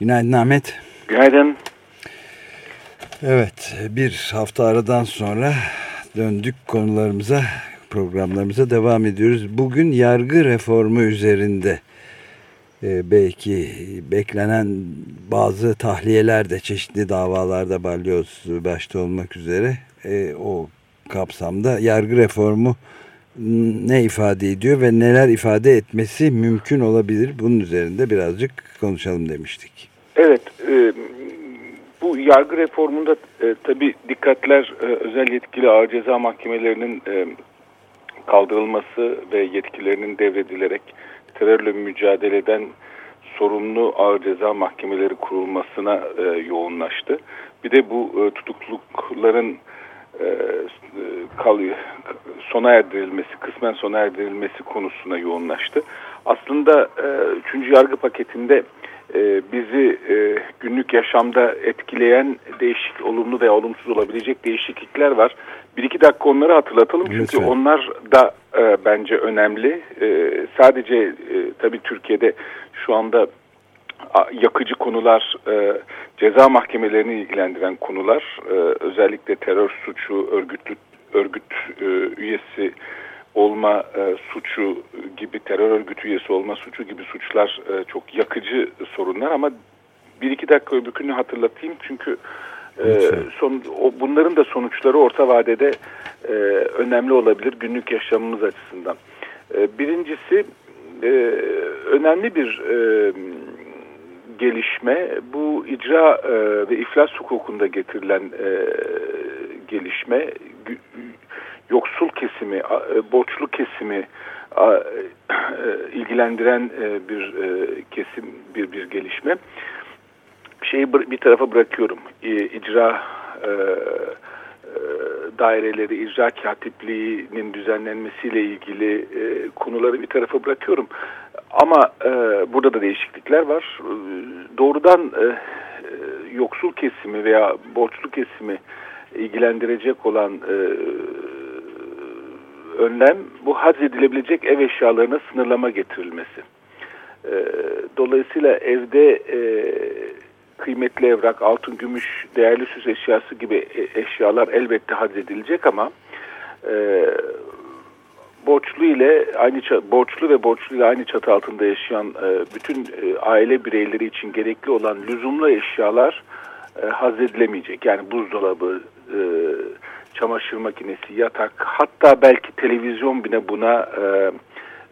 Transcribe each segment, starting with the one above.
Günaydın Ahmet. Günaydın. Evet bir hafta aradan sonra döndük konularımıza programlarımıza devam ediyoruz. Bugün yargı reformu üzerinde e, belki beklenen bazı tahliyeler de çeşitli davalarda balyoz başta olmak üzere e, o kapsamda yargı reformu ne ifade ediyor ve neler ifade etmesi mümkün olabilir bunun üzerinde birazcık konuşalım demiştik. Evet e, bu yargı reformunda e, tabi dikkatler e, özel yetkili ağır ceza mahkemelerinin e, kaldırılması ve yetkilerinin devredilerek terörle mücadeleden sorumlu ağır ceza mahkemeleri kurulmasına e, yoğunlaştı. Bir de bu e, tutuklukların e, kalıyor, sona erdirilmesi, kısmen sona erdirilmesi konusuna yoğunlaştı. Aslında e, üçüncü yargı paketinde e, bizi e, günlük yaşamda etkileyen değişik, olumlu veya olumsuz olabilecek değişiklikler var. Bir iki dakika onları hatırlatalım çünkü Lütfen. onlar da e, bence önemli. E, sadece e, tabii Türkiye'de şu anda yakıcı konular, e, ceza mahkemelerini ilgilendiren konular, e, özellikle terör suçu, örgütlü örgüt e, üyesi olma e, suçu gibi, terör örgütü üyesi olma suçu gibi suçlar e, çok yakıcı sorunlar ama bir iki dakika öbürkünü hatırlatayım çünkü e, son, o, bunların da sonuçları orta vadede e, önemli olabilir günlük yaşamımız açısından. E, birincisi e, önemli bir e, gelişme bu icra e, ve iflas hukukunda getirilen e, gelişme yoksul kesimi, e, borçlu kesimi e, ilgilendiren e, bir kesim bir bir gelişme. Şeyi bir tarafa bırakıyorum. İcra e, daireleri, icra katipliğinin düzenlenmesiyle ilgili e, konuları bir tarafa bırakıyorum. Ama e, burada da değişiklikler var. E, doğrudan e, yoksul kesimi veya borçlu kesimi ilgilendirecek olan e, önlem bu haz edilebilecek ev eşyalarına sınırlama getirilmesi. E, dolayısıyla evde e, kıymetli evrak, altın, gümüş, değerli süs eşyası gibi e, eşyalar elbette haz edilecek ama e, borçlu ile aynı borçlu ve borçlu ile aynı çatı altında yaşayan e, bütün e, aile bireyleri için gerekli olan lüzumlu eşyalar e, haz edilemeyecek. Yani buzdolabı, e, çamaşır makinesi, yatak, hatta belki televizyon bile buna e,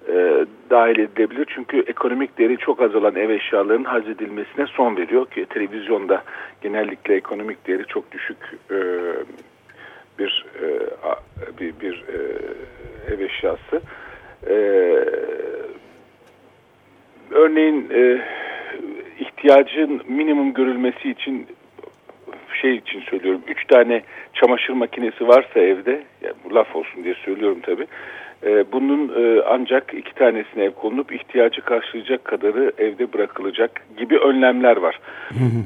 e, dahil edilebilir. Çünkü ekonomik değeri çok az olan ev eşyalarının haz edilmesine son veriyor ki televizyonda genellikle ekonomik değeri çok düşük e, bir e, bir, bir e, ev eşyası. E, örneğin e, ihtiyacın minimum görülmesi için şey için söylüyorum. Üç tane çamaşır makinesi varsa evde, yani bu laf olsun diye söylüyorum tabii. E, bunun e, ancak iki tanesine ev konulup ihtiyacı karşılayacak kadarı evde bırakılacak gibi önlemler var.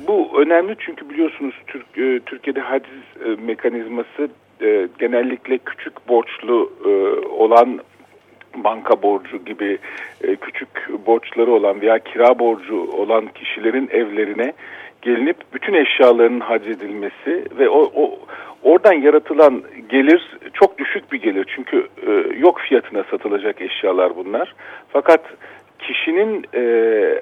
Bu önemli çünkü biliyorsunuz Türk, e, Türkiye'de haciz mekanizması genellikle küçük borçlu olan banka borcu gibi küçük borçları olan veya kira borcu olan kişilerin evlerine gelinip bütün eşyalarının hac edilmesi ve o, o oradan yaratılan gelir çok düşük bir gelir. Çünkü e, yok fiyatına satılacak eşyalar bunlar. Fakat kişinin e,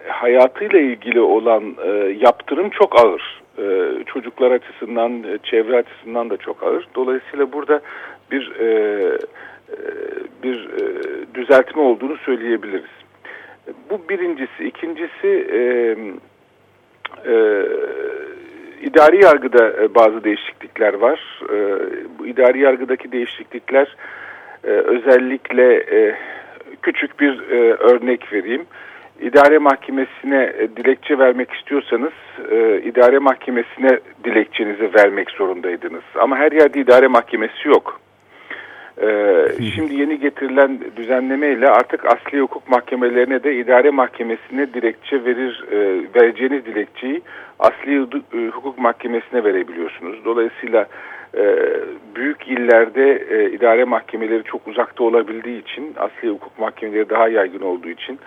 hayatıyla ilgili olan e, yaptırım çok ağır. E, çocuklar açısından, e, çevre açısından da çok ağır. Dolayısıyla burada bir e, e, bir e, düzeltme olduğunu söyleyebiliriz. Bu birincisi. İkincisi e, e, idari yargıda e, bazı değişiklikler var. E, bu idari yargıdaki değişiklikler e, özellikle küçük bir örnek vereyim. İdare mahkemesine dilekçe vermek istiyorsanız idare mahkemesine dilekçenizi vermek zorundaydınız. Ama her yerde idare mahkemesi yok. Ee, şimdi yeni getirilen düzenlemeyle artık asli hukuk mahkemelerine de idare mahkemesine dilekçe verir, e, vereceğiniz dilekçeyi asli e, hukuk mahkemesine verebiliyorsunuz. Dolayısıyla e, büyük illerde e, idare mahkemeleri çok uzakta olabildiği için, asli hukuk mahkemeleri daha yaygın olduğu için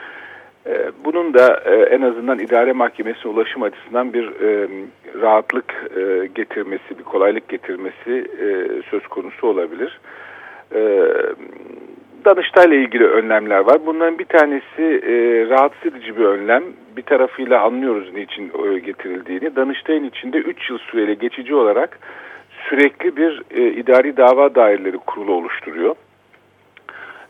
E, bunun da e, en azından idare mahkemesi ulaşım açısından bir rahatlık getirmesi, bir kolaylık getirmesi söz konusu olabilir. E, Danıştay'la ilgili önlemler var. Bunların bir tanesi e, rahatsız edici bir önlem. Bir tarafıyla anlıyoruz niçin e, getirildiğini. Danıştay'ın içinde 3 yıl süreyle geçici olarak sürekli bir e, idari dava daireleri kurulu oluşturuyor.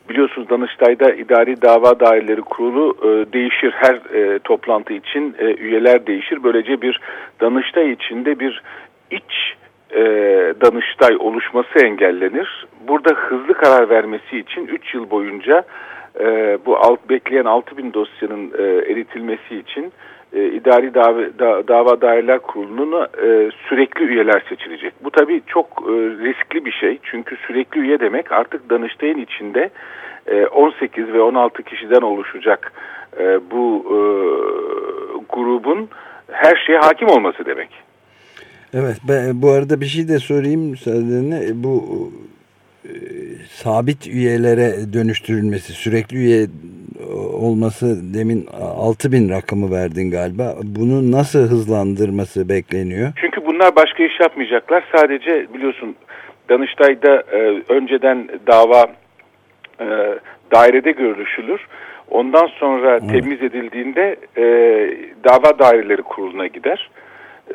Biliyorsunuz Danıştay'da idari dava daireleri kurulu e, değişir. Her e, toplantı için e, üyeler değişir. Böylece bir Danıştay içinde bir iç e, Danıştay oluşması engellenir. Burada hızlı karar vermesi için 3 yıl boyunca e, bu alt, bekleyen 6000 dosyanın e, eritilmesi için e, idari dava, da, dava daireler kuruluna e, sürekli üyeler seçilecek. Bu tabii çok e, riskli bir şey. Çünkü sürekli üye demek artık Danıştay'ın içinde e, 18 ve 16 kişiden oluşacak e, bu e, grubun her şeye hakim olması demek. Evet ben, bu arada bir şey de sorayım müsaadenle bu e, sabit üyelere dönüştürülmesi sürekli üye olması demin 6000 rakamı verdin galiba. Bunu nasıl hızlandırması bekleniyor? Çünkü bunlar başka iş yapmayacaklar. Sadece biliyorsun Danıştay'da e, önceden dava e, dairede görüşülür. Ondan sonra evet. temiz edildiğinde e, dava daireleri kuruluna gider.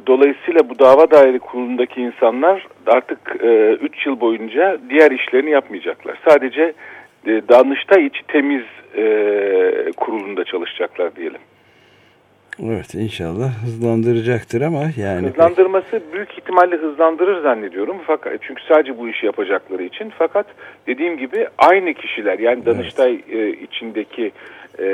Dolayısıyla bu dava daire kurulundaki insanlar artık 3 e, yıl boyunca diğer işlerini yapmayacaklar. Sadece e, Danıştay içi temiz e, kurulunda çalışacaklar diyelim. Evet inşallah hızlandıracaktır ama yani... Hızlandırması büyük ihtimalle hızlandırır zannediyorum. Fakat Çünkü sadece bu işi yapacakları için. Fakat dediğim gibi aynı kişiler yani Danıştay evet. içindeki e,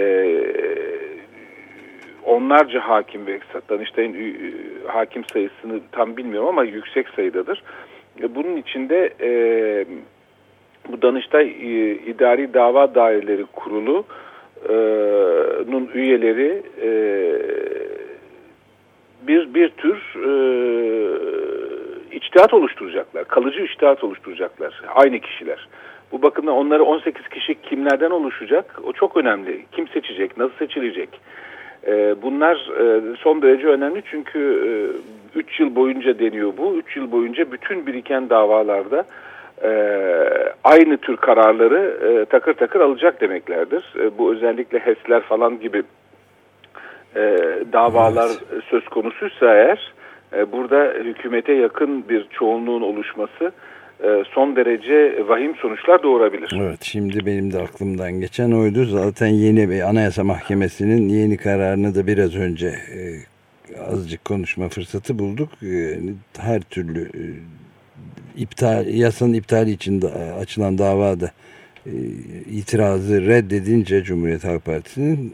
onlarca hakim ve Danıştay'ın e, hakim sayısını tam bilmiyorum ama yüksek sayıdadır. E, bunun içinde e, bu Danıştay e, İdari Dava Daireleri Kurulu nun üyeleri e, bir bir tür e, içtihat oluşturacaklar. Kalıcı içtihat oluşturacaklar. Aynı kişiler. Bu bakımdan onları 18 kişi kimlerden oluşacak? O çok önemli. Kim seçecek? Nasıl seçilecek? E, bunlar e, son derece önemli çünkü 3 e, yıl boyunca deniyor bu. 3 yıl boyunca bütün biriken davalarda e, aynı tür kararları takır takır alacak demeklerdir. Bu özellikle HES'ler falan gibi davalar evet. söz konusuysa eğer burada hükümete yakın bir çoğunluğun oluşması son derece vahim sonuçlar doğurabilir. Evet şimdi benim de aklımdan geçen oydu. Zaten yeni bir Anayasa Mahkemesi'nin yeni kararını da biraz önce e, azıcık konuşma fırsatı bulduk. E, her türlü e, iptal yasanın iptali için açılan davada e, itirazı reddedince Cumhuriyet Halk Partisi'nin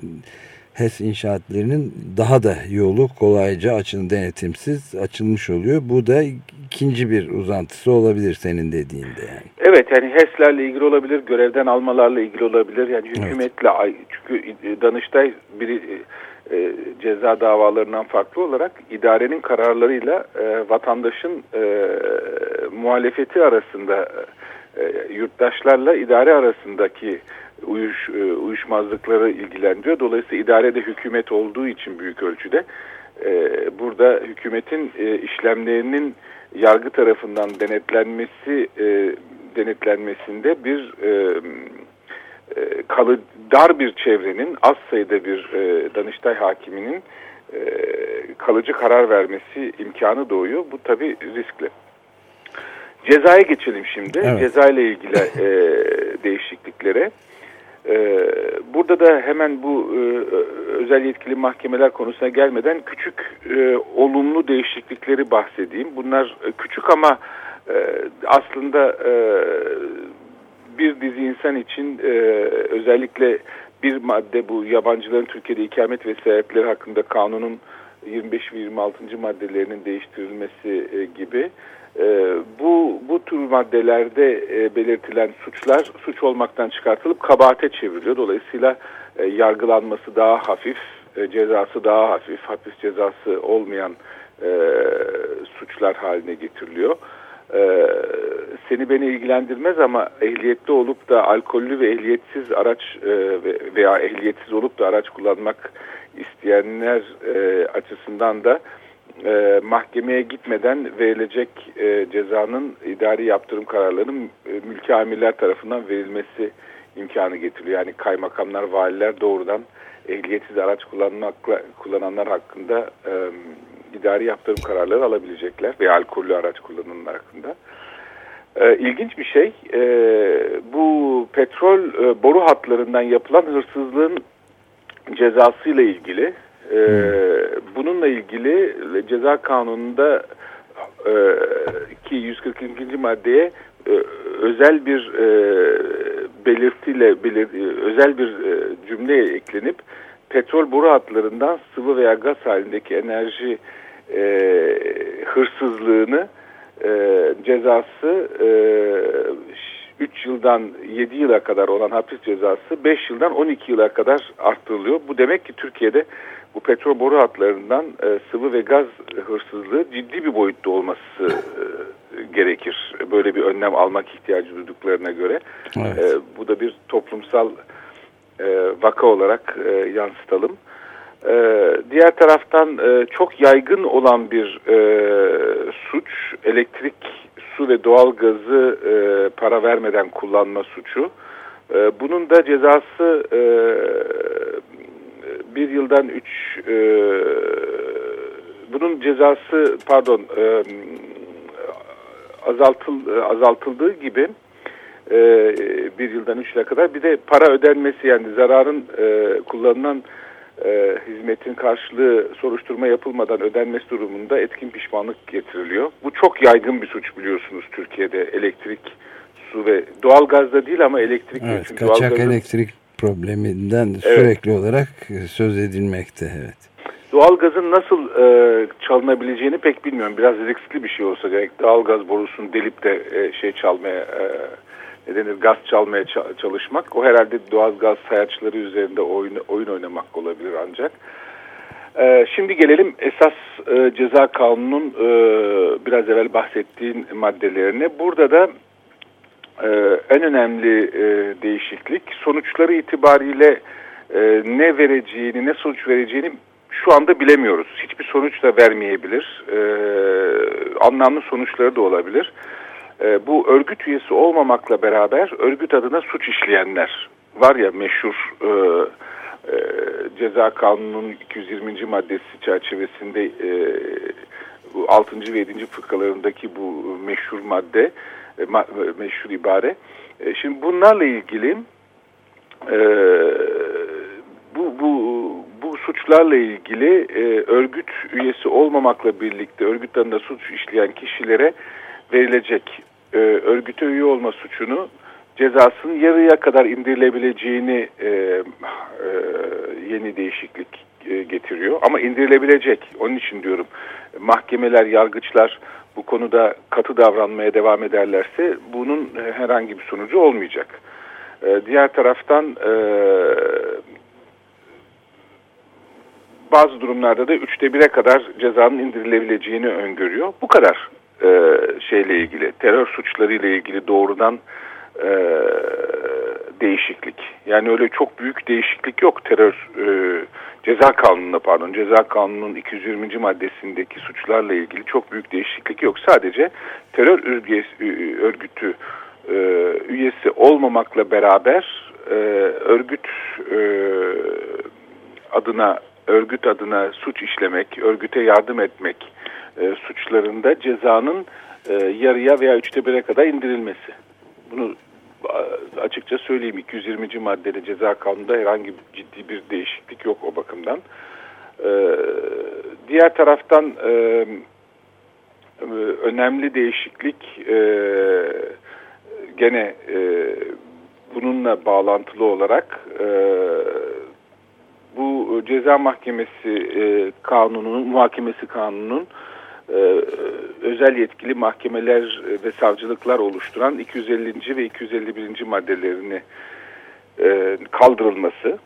HES inşaatlarının daha da yolu kolayca açın denetimsiz açılmış oluyor. Bu da ikinci bir uzantısı olabilir senin dediğinde yani. Evet yani HES'lerle ilgili olabilir, görevden almalarla ilgili olabilir. Yani hükümetle evet. çünkü Danıştay biri e, ceza davalarından farklı olarak idarenin kararlarıyla e, vatandaşın e, muhalefeti arasında e, yurttaşlarla idare arasındaki uyuş, e, uyuşmazlıkları ilgilendiriyor. Dolayısıyla idarede hükümet olduğu için büyük ölçüde e, burada hükümetin e, işlemlerinin yargı tarafından denetlenmesi e, denetlenmesinde bir e, e, kalı dar bir çevrenin az sayıda bir e, Danıştay hakiminin e, kalıcı karar vermesi imkanı doğuyor. Bu tabi riskli. Cezaya geçelim şimdi. Evet. Ceza ile ilgili e, değişikliklere. E, burada da hemen bu e, özel yetkili mahkemeler konusuna gelmeden küçük e, olumlu değişiklikleri bahsedeyim. Bunlar e, küçük ama aslında bir dizi insan için özellikle bir madde bu yabancıların Türkiye'de ikamet ve seyahatleri hakkında kanunun 25 ve 26. maddelerinin değiştirilmesi gibi e, bu bu tür maddelerde e, belirtilen suçlar suç olmaktan çıkartılıp kabahate çevriliyor. Dolayısıyla e, yargılanması daha hafif, e, cezası daha hafif, hapis cezası olmayan e, suçlar haline getiriliyor. e, seni beni ilgilendirmez ama ehliyetli olup da alkollü ve ehliyetsiz araç e, veya ehliyetsiz olup da araç kullanmak isteyenler e, açısından da e, mahkemeye gitmeden verilecek e, cezanın idari yaptırım kararlarının e, mülki amirler tarafından verilmesi imkanı getiriyor. Yani kaymakamlar, valiler doğrudan ehliyetsiz araç kullanmakla, kullananlar hakkında e, idari yaptırım kararları alabilecekler veya alkollü araç kullananlar hakkında. E, ilginç bir şey, e, bu petrol e, boru hatlarından yapılan hırsızlığın cezasıyla ilgili, e, bununla ilgili ceza kanununda e, ki 142. maddeye e, özel bir e, belirtiyle belir, e, özel bir e, cümle eklenip petrol boru hatlarından sıvı veya gaz halindeki enerji e, hırsızlığını e, cezası e, 3 yıldan 7 yıla kadar olan hapis cezası 5 yıldan 12 yıla kadar arttırılıyor. Bu demek ki Türkiye'de bu petrol boru hatlarından e, sıvı ve gaz hırsızlığı ciddi bir boyutta olması e, gerekir. Böyle bir önlem almak ihtiyacı duyduklarına göre. Evet. E, bu da bir toplumsal e, vaka olarak e, yansıtalım. Ee, diğer taraftan e, çok yaygın olan bir e, suç elektrik, su ve doğal gazı e, para vermeden kullanma suçu. E, bunun da cezası e, bir yıldan üç e, bunun cezası pardon e, azaltıl, azaltıldığı gibi e, bir yıldan üç yıla kadar bir de para ödenmesi yani zararın e, kullanılan e, hizmetin karşılığı soruşturma yapılmadan ödenmesi durumunda etkin pişmanlık getiriliyor. Bu çok yaygın bir suç biliyorsunuz Türkiye'de elektrik, su ve doğal gazda değil ama elektrik. Evet, kaçak doğalgazın... elektrik probleminden evet. sürekli olarak söz edilmekte. Evet. Doğalgazın nasıl e, çalınabileceğini pek bilmiyorum. Biraz riskli bir şey olsa gerek. Doğalgaz borusunu delip de e, şey çalmaya e, ne denir gaz çalmaya çalışmak. O herhalde doğal gaz sayaçları üzerinde oyun, oyun oynamak olabilir ancak. Ee, şimdi gelelim esas e, ceza kanunun e, biraz evvel bahsettiğin maddelerine. Burada da e, en önemli e, değişiklik sonuçları itibariyle e, ne vereceğini, ne sonuç vereceğini şu anda bilemiyoruz. Hiçbir sonuç da vermeyebilir. E, anlamlı sonuçları da olabilir. Bu örgüt üyesi olmamakla beraber örgüt adına suç işleyenler var ya meşhur e, e, ceza kanununun 220. maddesi çerçevesinde e, bu 6. ve 7. fıkralarındaki bu meşhur madde e, ma, meşhur ibare. E, şimdi bunlarla ilgili e, bu, bu bu suçlarla ilgili e, örgüt üyesi olmamakla birlikte örgüt adına suç işleyen kişilere verilecek e, örgüte üye olma suçunu cezasının yarıya kadar indirilebileceğini e, e, yeni değişiklik e, getiriyor. Ama indirilebilecek. Onun için diyorum mahkemeler, yargıçlar bu konuda katı davranmaya devam ederlerse bunun herhangi bir sonucu olmayacak. E, diğer taraftan e, bazı durumlarda da üçte bire kadar cezanın indirilebileceğini öngörüyor. Bu kadar e, şeyle ilgili, terör suçları ile ilgili doğrudan e, değişiklik. Yani öyle çok büyük değişiklik yok terör e, ceza kanununda pardon ceza kanununun 220. maddesindeki suçlarla ilgili çok büyük değişiklik yok. Sadece terör örgütü e, üyesi olmamakla beraber e, örgüt e, adına örgüt adına suç işlemek, örgüte yardım etmek e, suçlarında cezanın e, yarıya veya üçte bire kadar indirilmesi. Bunu açıkça söyleyeyim 220. maddede ceza kanununda herhangi ciddi bir değişiklik yok o bakımdan. E, diğer taraftan e, e önemli değişiklik e, gene e, bununla bağlantılı olarak e, ceza mahkemesi e, kanununun, muhakemesi kanununun e, özel yetkili mahkemeler ve savcılıklar oluşturan 250. ve 251. maddelerini e, kaldırılması.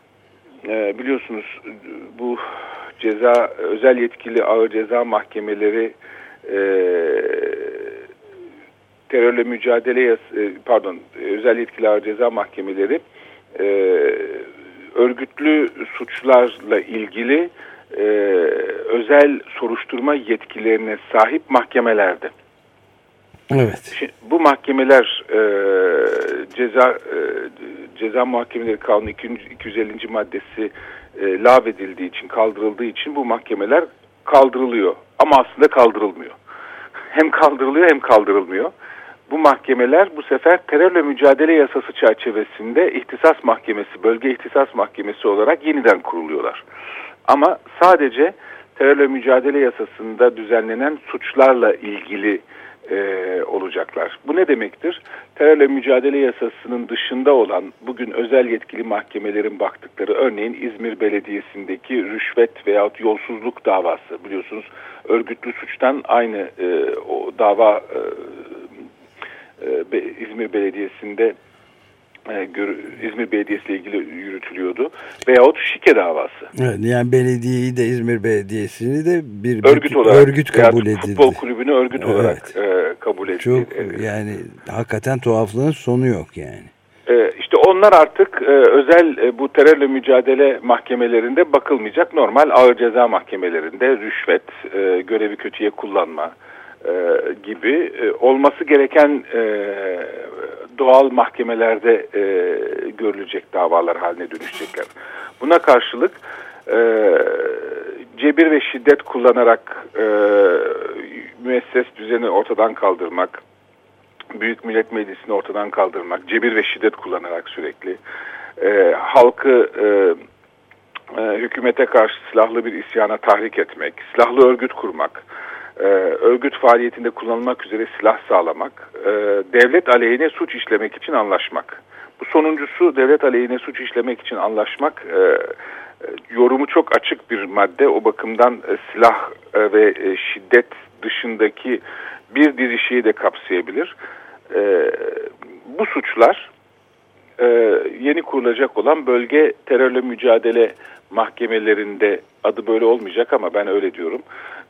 E, biliyorsunuz bu ceza özel yetkili ağır ceza mahkemeleri e, terörle mücadele yas e, pardon özel yetkili ağır ceza mahkemeleri e, örgütlü suçlarla ilgili e, özel soruşturma yetkilerine sahip mahkemelerdi. Evet. Şimdi, bu mahkemeler e, ceza e, ceza muhakemeleri kanunu 250. maddesi e, lağvedildiği için kaldırıldığı için bu mahkemeler kaldırılıyor ama aslında kaldırılmıyor. Hem kaldırılıyor hem kaldırılmıyor. Bu mahkemeler bu sefer terörle mücadele yasası çerçevesinde ihtisas mahkemesi, bölge ihtisas mahkemesi olarak yeniden kuruluyorlar. Ama sadece terörle mücadele yasasında düzenlenen suçlarla ilgili e, olacaklar. Bu ne demektir? Terörle mücadele yasasının dışında olan bugün özel yetkili mahkemelerin baktıkları örneğin İzmir Belediyesi'ndeki rüşvet veyahut yolsuzluk davası biliyorsunuz örgütlü suçtan aynı e, o dava e, İzmir Belediyesi'nde e, İzmir Belediyesi ile ilgili yürütülüyordu. Veyahut şike davası. Evet, yani belediyeyi de İzmir Belediyesi'ni de bir örgüt, olarak, örgüt kabul edildi. Futbol kulübünü örgüt evet. olarak e, kabul edildi. Çok yani hakikaten tuhaflığın sonu yok yani. E, işte onlar artık e, özel e, bu terörle mücadele mahkemelerinde bakılmayacak. Normal ağır ceza mahkemelerinde rüşvet, e, görevi kötüye kullanma, e, gibi e, olması gereken e, doğal mahkemelerde e, görülecek davalar haline dönüşecekler. Buna karşılık e, cebir ve şiddet kullanarak e, müesses düzeni ortadan kaldırmak, Büyük Millet Meclisi'ni ortadan kaldırmak, cebir ve şiddet kullanarak sürekli, e, halkı e, e, hükümete karşı silahlı bir isyana tahrik etmek, silahlı örgüt kurmak, e, örgüt faaliyetinde kullanılmak üzere silah sağlamak, e, devlet aleyhine suç işlemek için anlaşmak. Bu sonuncusu devlet aleyhine suç işlemek için anlaşmak e, e yorumu çok açık bir madde. O bakımdan e, silah e, ve e, şiddet dışındaki bir dizi şeyi de kapsayabilir. E, bu suçlar e, yeni kurulacak olan bölge terörle mücadele mahkemelerinde adı böyle olmayacak ama ben öyle diyorum.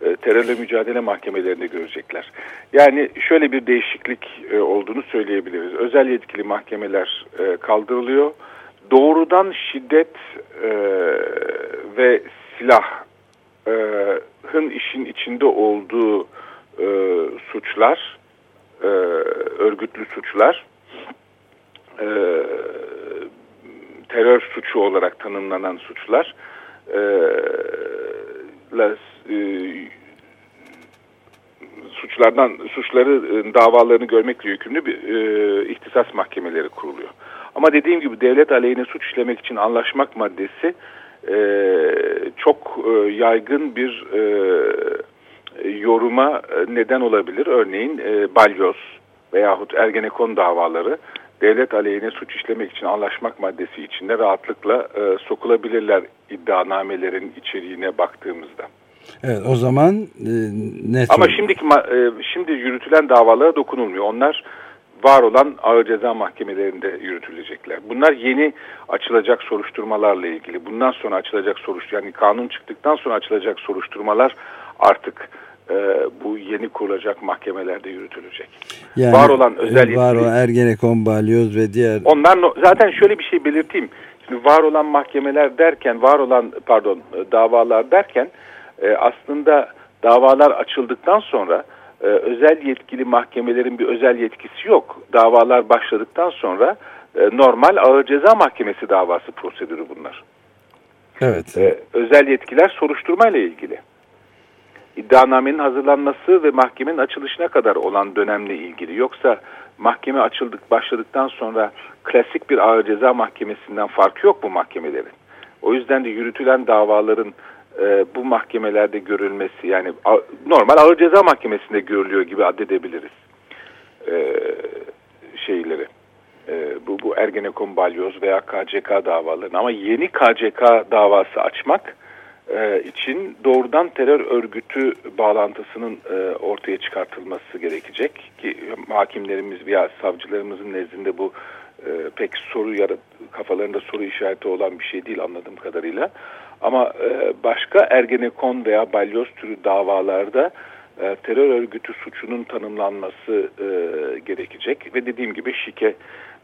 E, terörle mücadele mahkemelerinde görecekler. Yani şöyle bir değişiklik e, olduğunu söyleyebiliriz. Özel yetkili mahkemeler e, kaldırılıyor. Doğrudan şiddet e, ve silahın işin içinde olduğu e, suçlar, e, örgütlü suçlar, e, terör suçu olarak tanımlanan suçlar e, la, e, suçlardan suçları e, davalarını görmekle yükümlü bir e, ihtisas mahkemeleri kuruluyor. Ama dediğim gibi devlet aleyhine suç işlemek için anlaşmak maddesi e, çok e, yaygın bir e, yoruma neden olabilir. Örneğin e, balyoz veyahut Ergenekon davaları devlet aleyhine suç işlemek için anlaşmak maddesi içinde rahatlıkla e, sokulabilirler iddianamelerin içeriğine baktığımızda. Evet o zaman e, ne Ama şimdiki e, şimdi yürütülen davalara dokunulmuyor. Onlar var olan ağır ceza mahkemelerinde yürütülecekler. Bunlar yeni açılacak soruşturmalarla ilgili. Bundan sonra açılacak soruşturma yani kanun çıktıktan sonra açılacak soruşturmalar artık e, bu yeni kurulacak mahkemelerde yürütülecek. Yani, var olan özel var olan Ergenekon, Balyoz ve diğer... Onlar zaten şöyle bir şey belirteyim. Şimdi var olan mahkemeler derken, var olan pardon davalar derken e, aslında davalar açıldıktan sonra e, özel yetkili mahkemelerin bir özel yetkisi yok. Davalar başladıktan sonra e, normal ağır ceza mahkemesi davası prosedürü bunlar. Evet. E, özel yetkiler soruşturmayla ilgili iddianamenin hazırlanması ve mahkemenin açılışına kadar olan dönemle ilgili. Yoksa mahkeme açıldık başladıktan sonra klasik bir ağır ceza mahkemesinden farkı yok bu mahkemelerin. O yüzden de yürütülen davaların e, bu mahkemelerde görülmesi yani a, normal ağır ceza mahkemesinde görülüyor gibi addedebiliriz e, şeyleri. E, bu, bu Ergenekon balyoz veya KCK davalarını ama yeni KCK davası açmak e, için doğrudan terör örgütü bağlantısının e, ortaya çıkartılması gerekecek ki hakimlerimiz veya savcılarımızın nezdinde bu e, pek soru yarat kafalarında soru işareti olan bir şey değil anladığım kadarıyla. Ama başka Ergenekon veya Balyoz türü davalarda e, terör örgütü suçunun tanımlanması e, gerekecek ve dediğim gibi şike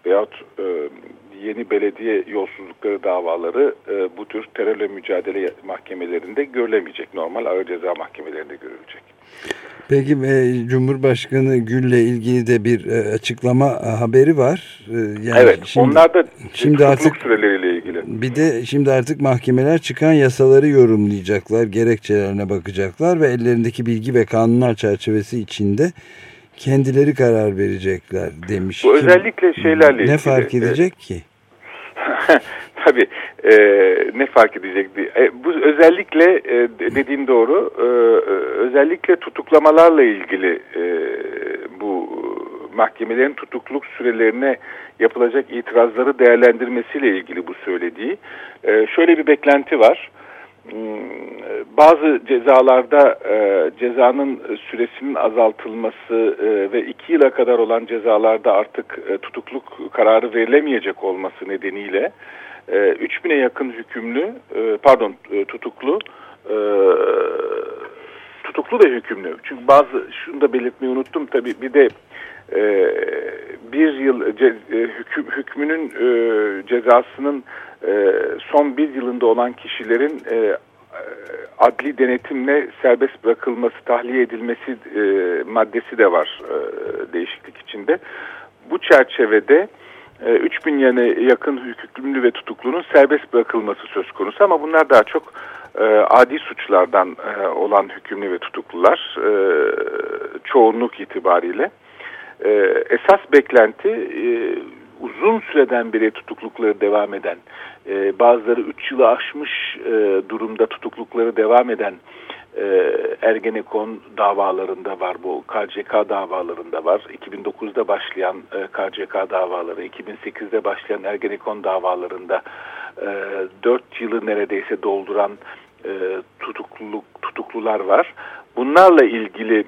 veyahut e, yeni belediye yolsuzlukları davaları e, bu tür terörle mücadele mahkemelerinde görülemeyecek. Normal ağır ceza mahkemelerinde görülecek. Peki e, Cumhurbaşkanı Gül'le ilgili de bir e, açıklama e, haberi var. E, yani evet şimdi, onlar da şimdi artık süreleriyle ilgili. Bir de şimdi artık mahkemeler çıkan yasaları yorumlayacaklar, gerekçelerine bakacaklar ve ellerindeki bilgi ve kanunlar çerçevesi içinde kendileri karar verecekler demiş. Bu özellikle şeylerle ilgili. Ne fark edecek ki? Tabii e, ne fark edecek? E, bu özellikle e, dediğin doğru. E, özellikle tutuklamalarla ilgili e, bu mahkemelerin tutukluk sürelerine yapılacak itirazları değerlendirmesiyle ilgili bu söylediği. E, şöyle bir beklenti var. Bazı cezalarda e, cezanın süresinin azaltılması e, ve iki yıla kadar olan cezalarda artık e, tutukluk kararı verilemeyecek olması nedeniyle e, 3000'e yakın hükümlü e, pardon e, tutuklu e, tutuklu ve hükümlü. Çünkü bazı şunu da belirtmeyi unuttum tabi bir de e, bir yıl ce, e, hüküm, hükmünün e, cezasının e, son bir yılında olan kişilerin e, adli denetimle serbest bırakılması, tahliye edilmesi e, maddesi de var e, değişiklik içinde. Bu çerçevede e, 3000 yani yakın hükümlü ve tutuklunun serbest bırakılması söz konusu ama bunlar daha çok e, adi suçlardan e, olan hükümlü ve tutuklular e, çoğunluk itibariyle. E, esas beklenti e, uzun süreden beri tutuklukları devam eden, e, bazıları 3 yılı aşmış e, durumda tutuklukları devam eden e, Ergenekon davalarında var bu, KCK davalarında var. 2009'da başlayan e, KCK davaları, 2008'de başlayan Ergenekon davalarında e, 4 yılı neredeyse dolduran e, tutukluluk, tutuklular var. Bunlarla ilgili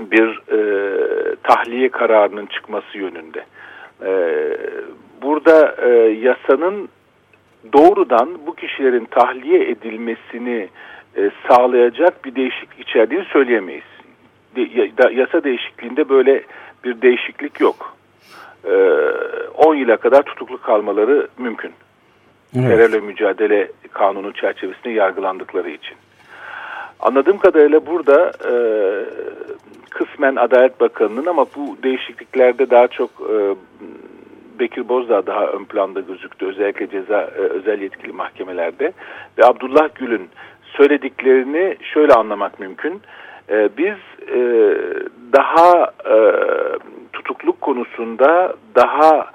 bir e, tahliye kararının çıkması yönünde. E, burada e, yasanın doğrudan bu kişilerin tahliye edilmesini e, sağlayacak bir değişiklik içerdiğini söyleyemeyiz. De, ya, yasa değişikliğinde böyle bir değişiklik yok. E, 10 yıla kadar tutuklu kalmaları mümkün. Evet. Terörle mücadele kanunu çerçevesinde yargılandıkları için. Anladığım kadarıyla burada e, kısmen Adalet Bakanı'nın ama bu değişikliklerde daha çok e, Bekir Bozdağ daha ön planda gözüktü. Özellikle ceza e, özel yetkili mahkemelerde. Ve Abdullah Gül'ün söylediklerini şöyle anlamak mümkün. E, biz e, daha e, tutukluk konusunda daha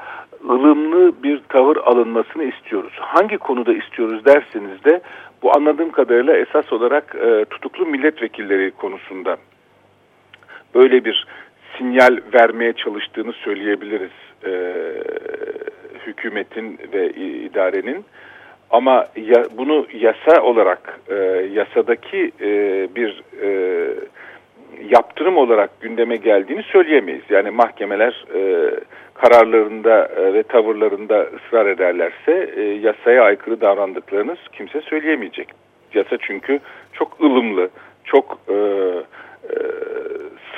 ılımlı bir tavır alınmasını istiyoruz. Hangi konuda istiyoruz derseniz de bu anladığım kadarıyla esas olarak e, tutuklu milletvekilleri konusunda böyle bir sinyal vermeye çalıştığını söyleyebiliriz e, hükümetin ve idarenin. Ama ya, bunu yasa olarak e, yasadaki e, bir e, yaptırım olarak gündeme geldiğini söyleyemeyiz. Yani mahkemeler e, kararlarında e, ve tavırlarında ısrar ederlerse e, yasaya aykırı davrandıklarını kimse söyleyemeyecek. Yasa çünkü çok ılımlı, çok e, e,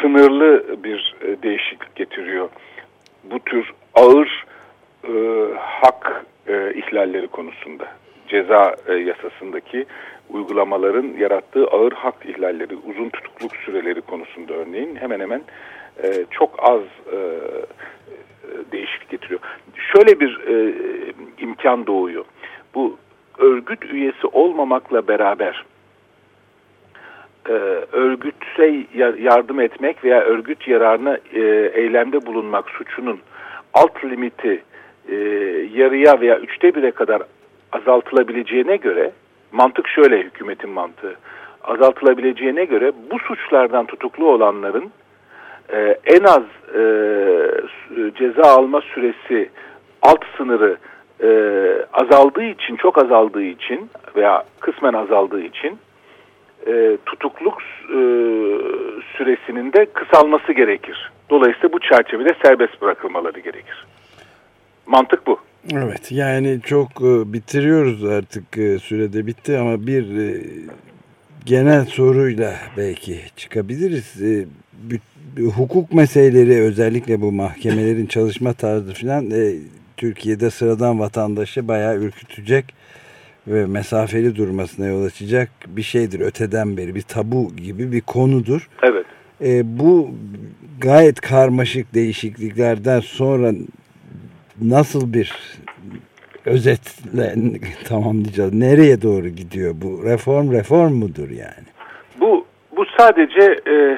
sınırlı bir e, değişiklik getiriyor. Bu tür ağır e, hak e, ihlalleri konusunda ceza e, yasasındaki uygulamaların yarattığı ağır hak ihlalleri, uzun tutukluk süreleri konusunda örneğin hemen hemen e, çok az e, değişiklik getiriyor. Şöyle bir e, imkan doğuyor. Bu örgüt üyesi olmamakla beraber e, örgüte yardım etmek veya örgüt yararına e, eylemde bulunmak suçunun alt limiti e, yarıya veya üçte bire kadar azaltılabileceğine göre mantık şöyle hükümetin mantığı azaltılabileceğine göre bu suçlardan tutuklu olanların e, en az e, ceza alma süresi alt sınırı e, azaldığı için çok azaldığı için veya kısmen azaldığı için e, tutukluk e, süresinin de kısalması gerekir. Dolayısıyla bu çerçevede serbest bırakılmaları gerekir. Mantık bu. Evet yani çok e, bitiriyoruz artık e, sürede bitti ama bir e, genel soruyla belki çıkabiliriz. Hukuk meseleleri özellikle bu mahkemelerin çalışma tarzı falan e, Türkiye'de sıradan vatandaşı bayağı ürkütecek ve mesafeli durmasına yol açacak bir şeydir öteden beri bir tabu gibi bir konudur. Evet. E, bu gayet karmaşık değişikliklerden sonra nasıl bir özetle tamamlayacağız? Nereye doğru gidiyor bu? Reform reform mudur yani? Bu bu sadece e,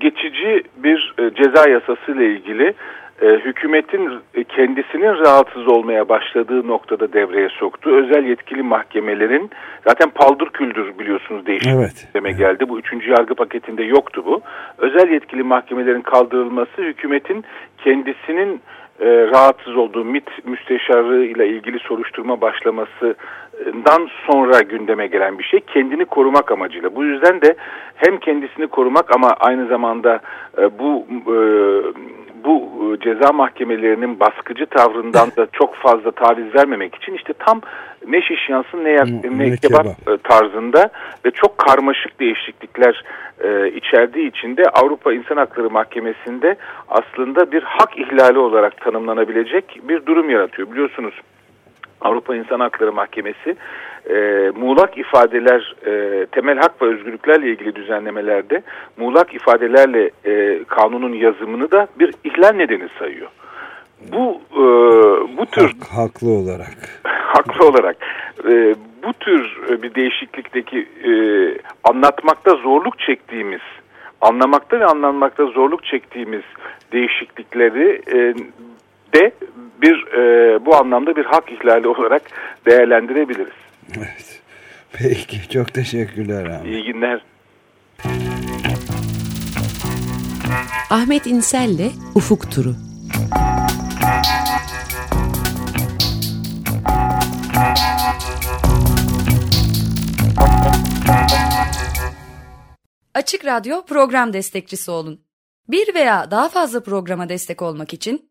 geçici bir e, ceza yasası ile ilgili e, hükümetin e, kendisinin rahatsız olmaya başladığı noktada devreye soktu. Özel yetkili mahkemelerin zaten paldır küldür biliyorsunuz değişik evet. deme geldi. Bu üçüncü yargı paketinde yoktu bu. Özel yetkili mahkemelerin kaldırılması hükümetin kendisinin e, rahatsız olduğu MIT müsteşarı ile ilgili soruşturma başlamasından sonra gündeme gelen bir şey. Kendini korumak amacıyla. Bu yüzden de hem kendisini korumak ama aynı zamanda e, bu e, bu e, ceza mahkemelerinin baskıcı tavrından da çok fazla taviz vermemek için işte tam ne şiş yansın ne, yak, ne, ne kebap e, tarzında ve çok karmaşık değişiklikler e, içerdiği için de Avrupa İnsan Hakları Mahkemesi'nde aslında bir hak ihlali olarak tanımlanabilecek bir durum yaratıyor. Biliyorsunuz Avrupa İnsan Hakları Mahkemesi e, muğlak ifadeler e, temel hak ve özgürlüklerle ilgili düzenlemelerde muğlak ifadelerle e, kanunun yazımını da bir ihlal nedeni sayıyor. Bu e, bu tür Hak, haklı olarak haklı olarak e, bu tür bir değişiklikteki e, anlatmakta zorluk çektiğimiz anlamakta ve anlanmakta zorluk çektiğimiz değişiklikleri e, de bir e, bu anlamda bir hak ihlali olarak değerlendirebiliriz. Evet. Peki çok teşekkürler abi. İyi günler. Ahmet İnsel'le Ufuk Turu. Açık Radyo program destekçisi olun. Bir veya daha fazla programa destek olmak için